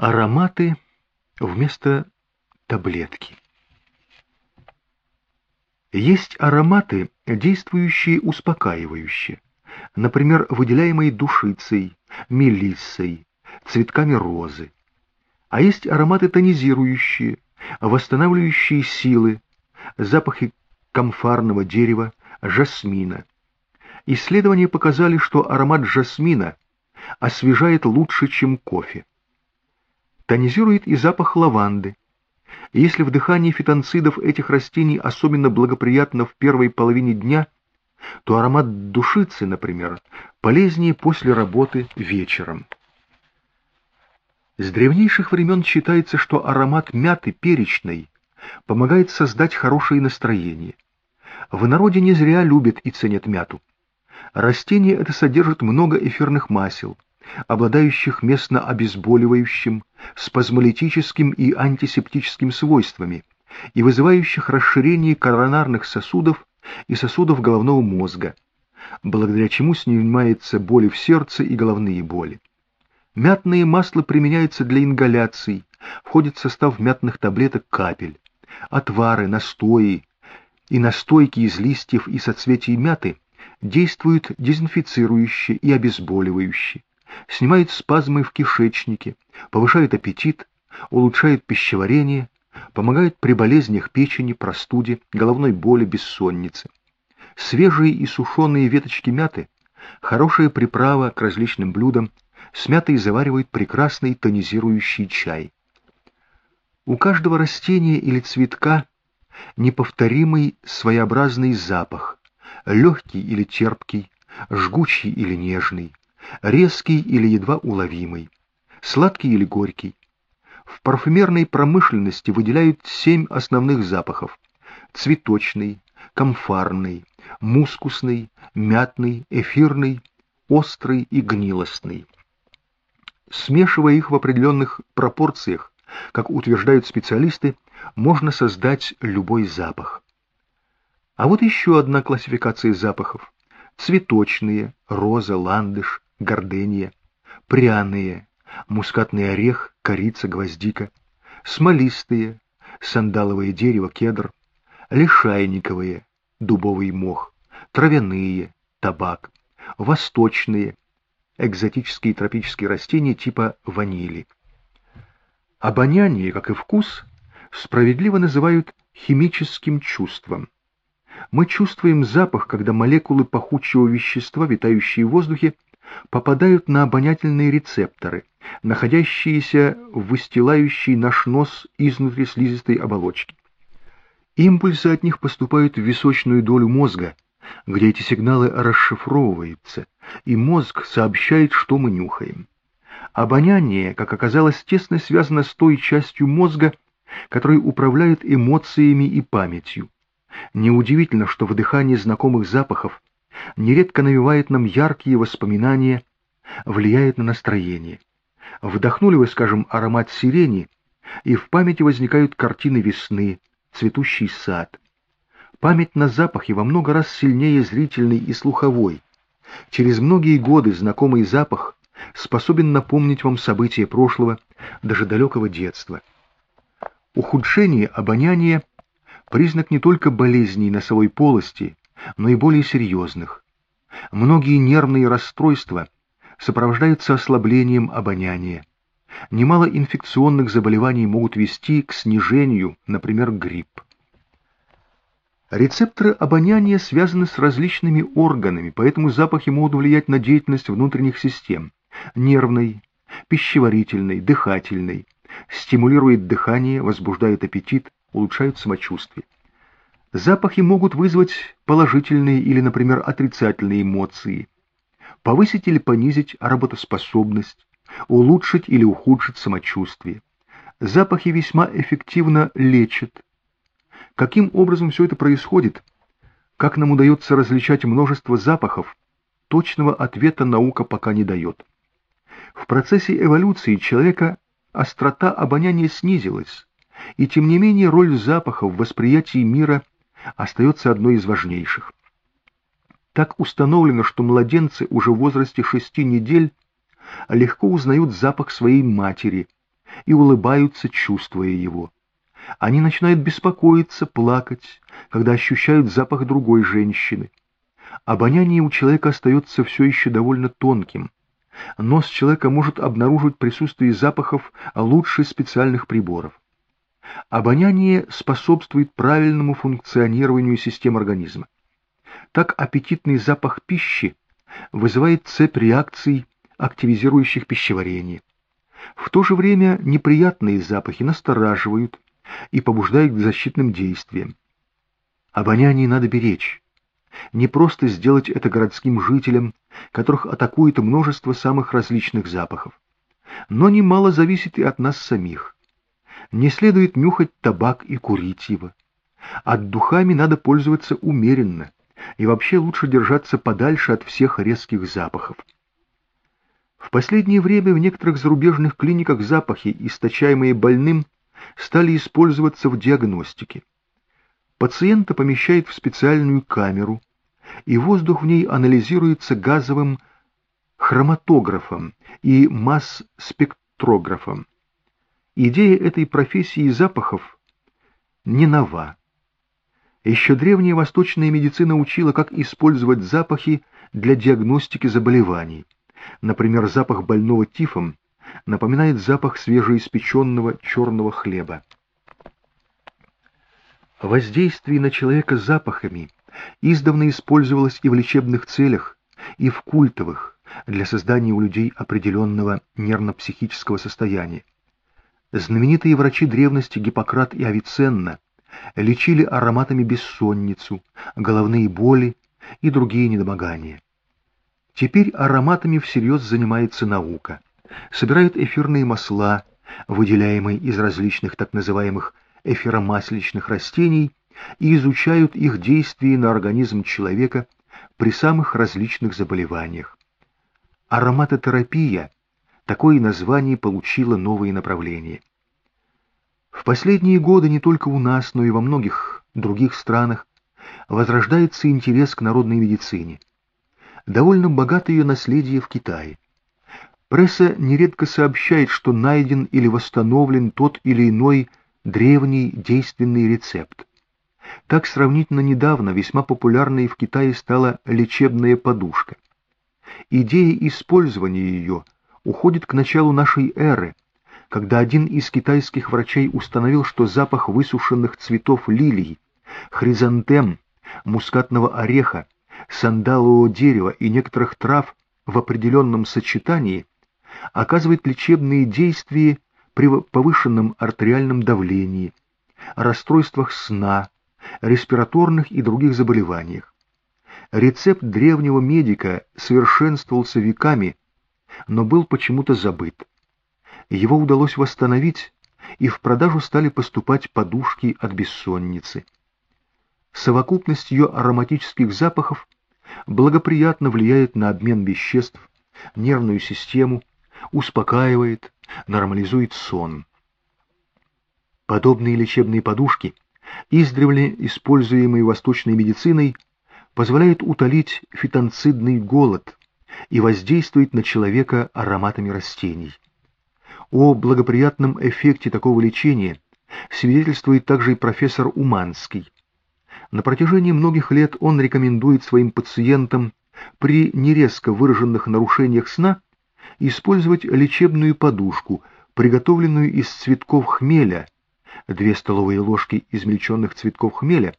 Ароматы вместо таблетки. Есть ароматы, действующие успокаивающе, например, выделяемые душицей, мелиссой, цветками розы. А есть ароматы тонизирующие, восстанавливающие силы, запахи камфарного дерева, жасмина. Исследования показали, что аромат жасмина освежает лучше, чем кофе. Тонизирует и запах лаванды. Если вдыхание фитонцидов этих растений особенно благоприятно в первой половине дня, то аромат душицы, например, полезнее после работы вечером. С древнейших времен считается, что аромат мяты перечной помогает создать хорошее настроение. В народе не зря любят и ценят мяту. Растение это содержит много эфирных масел, обладающих местно обезболивающим, спазмолитическим и антисептическим свойствами и вызывающих расширение коронарных сосудов и сосудов головного мозга, благодаря чему снимается боли в сердце и головные боли. Мятные масла применяются для ингаляций, входит в состав мятных таблеток капель, отвары, настои и настойки из листьев и соцветий мяты действуют дезинфицирующе и обезболивающе, снимают спазмы в кишечнике, повышают аппетит, улучшают пищеварение, помогают при болезнях печени, простуде, головной боли, бессоннице. Свежие и сушеные веточки мяты – хорошая приправа к различным блюдам, с мятой заваривают прекрасный тонизирующий чай. У каждого растения или цветка неповторимый своеобразный запах, легкий или терпкий, жгучий или нежный, резкий или едва уловимый, сладкий или горький. В парфюмерной промышленности выделяют семь основных запахов – цветочный, комфарный, мускусный, мятный, эфирный, острый и гнилостный. Смешивая их в определенных пропорциях, как утверждают специалисты, можно создать любой запах. А вот еще одна классификация запахов. Цветочные, роза, ландыш, гордения, пряные, мускатный орех, корица, гвоздика, смолистые, сандаловое дерево, кедр, лишайниковые, дубовый мох, травяные, табак, восточные, экзотические тропические растения типа ванили. Обоняние, как и вкус, справедливо называют химическим чувством. Мы чувствуем запах, когда молекулы пахучего вещества, витающие в воздухе, попадают на обонятельные рецепторы, находящиеся в выстилающей наш нос изнутри слизистой оболочки. Импульсы от них поступают в височную долю мозга, где эти сигналы расшифровываются, и мозг сообщает, что мы нюхаем. Обоняние, как оказалось, тесно связано с той частью мозга, которая управляет эмоциями и памятью. Неудивительно, что вдыхание знакомых запахов нередко навевает нам яркие воспоминания, влияет на настроение. Вдохнули вы, скажем, аромат сирени, и в памяти возникают картины весны, цветущий сад. Память на запахи во много раз сильнее зрительной и слуховой. Через многие годы знакомый запах способен напомнить вам события прошлого, даже далекого детства. Ухудшение обоняния – признак не только болезней носовой полости, но и более серьезных. Многие нервные расстройства сопровождаются ослаблением обоняния. Немало инфекционных заболеваний могут вести к снижению, например, грипп. Рецепторы обоняния связаны с различными органами, поэтому запахи могут влиять на деятельность внутренних систем – нервной, пищеварительной, дыхательной, стимулирует дыхание, возбуждает аппетит, улучшает самочувствие. Запахи могут вызвать положительные или, например, отрицательные эмоции, повысить или понизить работоспособность, улучшить или ухудшить самочувствие. Запахи весьма эффективно лечат, Каким образом все это происходит? Как нам удается различать множество запахов? Точного ответа наука пока не дает. В процессе эволюции человека острота обоняния снизилась, и тем не менее роль запаха в восприятии мира остается одной из важнейших. Так установлено, что младенцы уже в возрасте шести недель легко узнают запах своей матери, и улыбаются, чувствуя его. Они начинают беспокоиться, плакать, когда ощущают запах другой женщины. Обоняние у человека остается все еще довольно тонким. Нос человека может обнаружить присутствие запахов лучше специальных приборов. Обоняние способствует правильному функционированию систем организма. Так аппетитный запах пищи вызывает цепь реакций, активизирующих пищеварение. В то же время неприятные запахи настораживают и побуждают к защитным действиям. Обоняние надо беречь. Не просто сделать это городским жителям, которых атакует множество самых различных запахов. Но немало зависит и от нас самих. Не следует нюхать табак и курить его. От духами надо пользоваться умеренно, и вообще лучше держаться подальше от всех резких запахов. В последнее время в некоторых зарубежных клиниках запахи, источаемые больным, стали использоваться в диагностике. Пациента помещают в специальную камеру, и воздух в ней анализируется газовым хроматографом и масс-спектрографом. Идея этой профессии запахов не нова. Еще древняя восточная медицина учила, как использовать запахи для диагностики заболеваний. Например, запах больного тифом напоминает запах свежеиспеченного черного хлеба. Воздействие на человека запахами издавна использовалось и в лечебных целях, и в культовых, для создания у людей определенного нервно-психического состояния. Знаменитые врачи древности Гиппократ и Авиценна лечили ароматами бессонницу, головные боли и другие недомогания. Теперь ароматами всерьез занимается наука. Собирают эфирные масла, выделяемые из различных так называемых эфиромасличных растений, и изучают их действие на организм человека при самых различных заболеваниях. Ароматотерапия Такое название получило новые направления. В последние годы не только у нас, но и во многих других странах возрождается интерес к народной медицине. Довольно богато ее наследие в Китае. Пресса нередко сообщает, что найден или восстановлен тот или иной древний действенный рецепт. Так сравнительно недавно весьма популярной в Китае стала лечебная подушка. Идея использования ее – уходит к началу нашей эры, когда один из китайских врачей установил, что запах высушенных цветов лилий, хризантем, мускатного ореха, сандалового дерева и некоторых трав в определенном сочетании оказывает лечебные действия при повышенном артериальном давлении, расстройствах сна, респираторных и других заболеваниях. Рецепт древнего медика совершенствовался веками но был почему-то забыт. Его удалось восстановить, и в продажу стали поступать подушки от бессонницы. Совокупность ее ароматических запахов благоприятно влияет на обмен веществ, нервную систему, успокаивает, нормализует сон. Подобные лечебные подушки, издревле используемые восточной медициной, позволяют утолить фитонцидный голод, и воздействует на человека ароматами растений. О благоприятном эффекте такого лечения свидетельствует также и профессор Уманский. На протяжении многих лет он рекомендует своим пациентам при нерезко выраженных нарушениях сна использовать лечебную подушку, приготовленную из цветков хмеля, две столовые ложки измельченных цветков хмеля,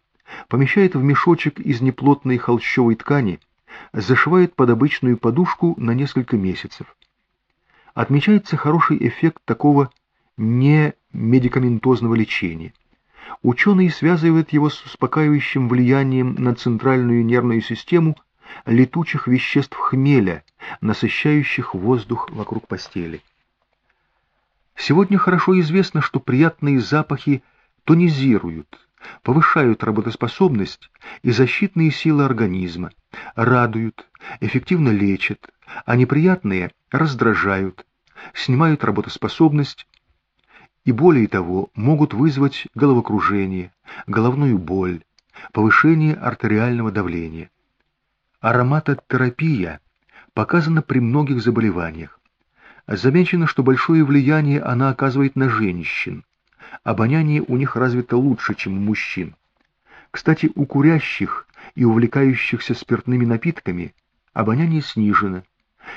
помещает в мешочек из неплотной холщовой ткани зашивают под обычную подушку на несколько месяцев. Отмечается хороший эффект такого немедикаментозного лечения. Ученые связывают его с успокаивающим влиянием на центральную нервную систему летучих веществ хмеля, насыщающих воздух вокруг постели. Сегодня хорошо известно, что приятные запахи тонизируют, повышают работоспособность и защитные силы организма, радуют, эффективно лечат, а неприятные раздражают, снимают работоспособность и, более того, могут вызвать головокружение, головную боль, повышение артериального давления. Ароматотерапия показана при многих заболеваниях. Замечено, что большое влияние она оказывает на женщин. Обоняние у них развито лучше, чем у мужчин. Кстати, у курящих и увлекающихся спиртными напитками обоняние снижено,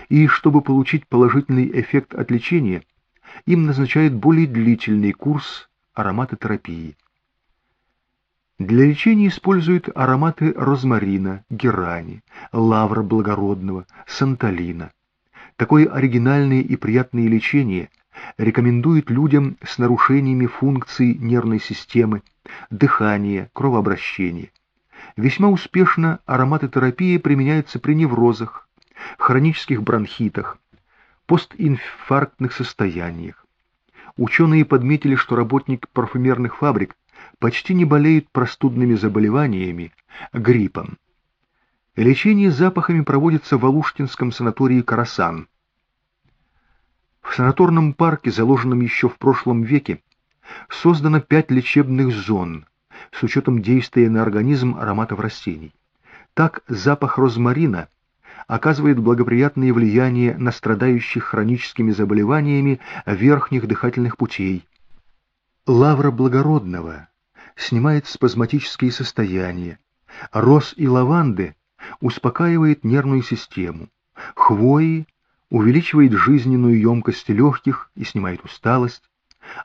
и чтобы получить положительный эффект от лечения, им назначают более длительный курс ароматотерапии. Для лечения используют ароматы розмарина, герани, лавра благородного, санталина. Такое оригинальное и приятное лечение рекомендуют людям с нарушениями функций нервной системы, дыхания, кровообращения. Весьма успешно ароматотерапия применяется при неврозах, хронических бронхитах, постинфарктных состояниях. Ученые подметили, что работник парфюмерных фабрик почти не болеют простудными заболеваниями, гриппом. Лечение запахами проводится в Алуштинском санатории «Карасан». В санаторном парке, заложенном еще в прошлом веке, создано пять лечебных зон с учетом действия на организм ароматов растений. Так запах розмарина оказывает благоприятное влияние на страдающих хроническими заболеваниями верхних дыхательных путей. Лавра благородного снимает спазматические состояния, роз и лаванды успокаивает нервную систему, хвои увеличивает жизненную емкость легких и снимает усталость,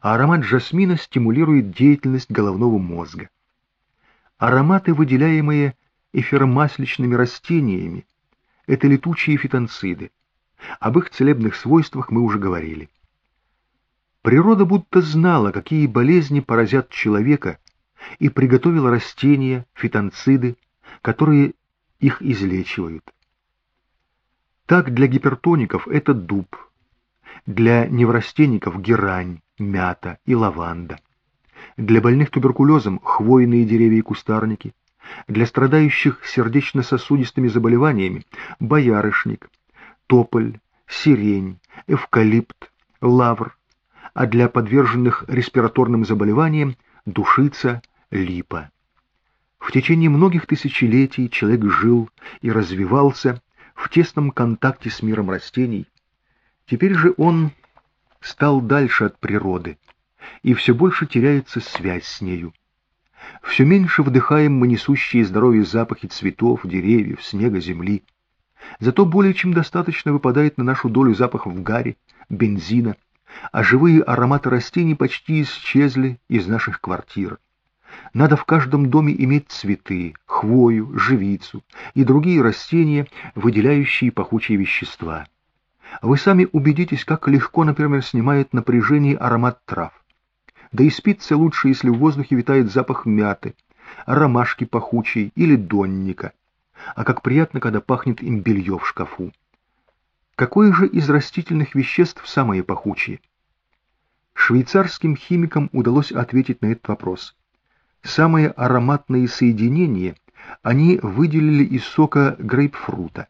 а аромат жасмина стимулирует деятельность головного мозга. Ароматы, выделяемые эфиромасличными растениями, это летучие фитонциды. Об их целебных свойствах мы уже говорили. Природа будто знала, какие болезни поразят человека, и приготовила растения, фитонциды, которые их излечивают. Так для гипертоников это дуб, для неврастенников герань, мята и лаванда, для больных туберкулезом хвойные деревья и кустарники, для страдающих сердечно-сосудистыми заболеваниями боярышник, тополь, сирень, эвкалипт, лавр, а для подверженных респираторным заболеваниям душица, липа. В течение многих тысячелетий человек жил и развивался в тесном контакте с миром растений. Теперь же он стал дальше от природы, и все больше теряется связь с нею. Все меньше вдыхаем мы несущие здоровье запахи цветов, деревьев, снега, земли. Зато более чем достаточно выпадает на нашу долю запахов гари, бензина, а живые ароматы растений почти исчезли из наших квартир. Надо в каждом доме иметь цветы, хвою, живицу и другие растения, выделяющие пахучие вещества. Вы сами убедитесь, как легко, например, снимает напряжение аромат трав. Да и спится лучше, если в воздухе витает запах мяты, ромашки пахучей или донника. А как приятно, когда пахнет им белье в шкафу. Какое же из растительных веществ самое пахучее? Швейцарским химикам удалось ответить на этот вопрос. Самые ароматные соединения они выделили из сока грейпфрута.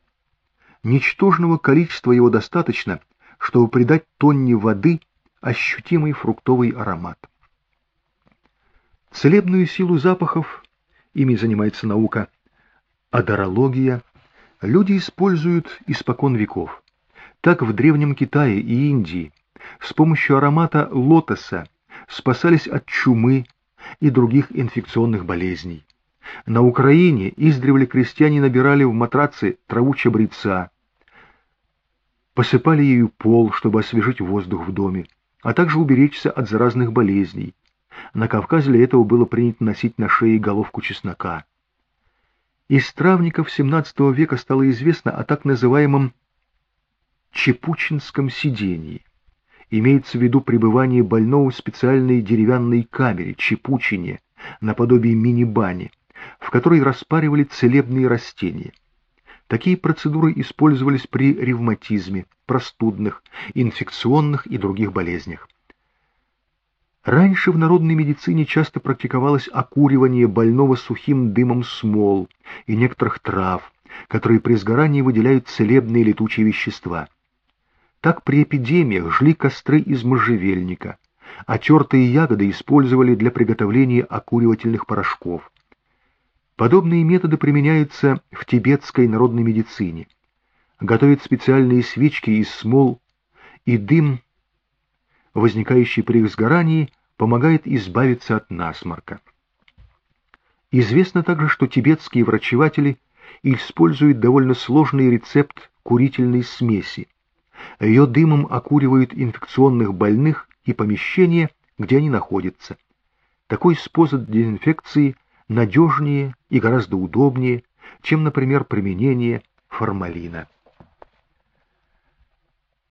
Ничтожного количества его достаточно, чтобы придать тонне воды ощутимый фруктовый аромат. Целебную силу запахов, ими занимается наука адорология, люди используют испокон веков. Так в Древнем Китае и Индии с помощью аромата лотоса спасались от чумы и других инфекционных болезней. На Украине издревле крестьяне набирали в матрацы траву чабреца, посыпали ею пол, чтобы освежить воздух в доме, а также уберечься от заразных болезней. На Кавказе для этого было принято носить на шее головку чеснока. Из травников XVII века стало известно о так называемом чепучинском сидении. Имеется в виду пребывание больного в специальной деревянной камере, чепучине, наподобие мини-бани, в которой распаривали целебные растения. Такие процедуры использовались при ревматизме, простудных, инфекционных и других болезнях. Раньше в народной медицине часто практиковалось окуривание больного сухим дымом смол и некоторых трав, которые при сгорании выделяют целебные летучие вещества. Так при эпидемиях жгли костры из можжевельника, а тертые ягоды использовали для приготовления окуривательных порошков. Подобные методы применяются в тибетской народной медицине. Готовят специальные свечки из смол и дым, возникающий при их сгорании, помогает избавиться от насморка. Известно также, что тибетские врачеватели используют довольно сложный рецепт курительной смеси. Ее дымом окуривают инфекционных больных и помещения, где они находятся. Такой способ дезинфекции надежнее и гораздо удобнее, чем, например, применение формалина.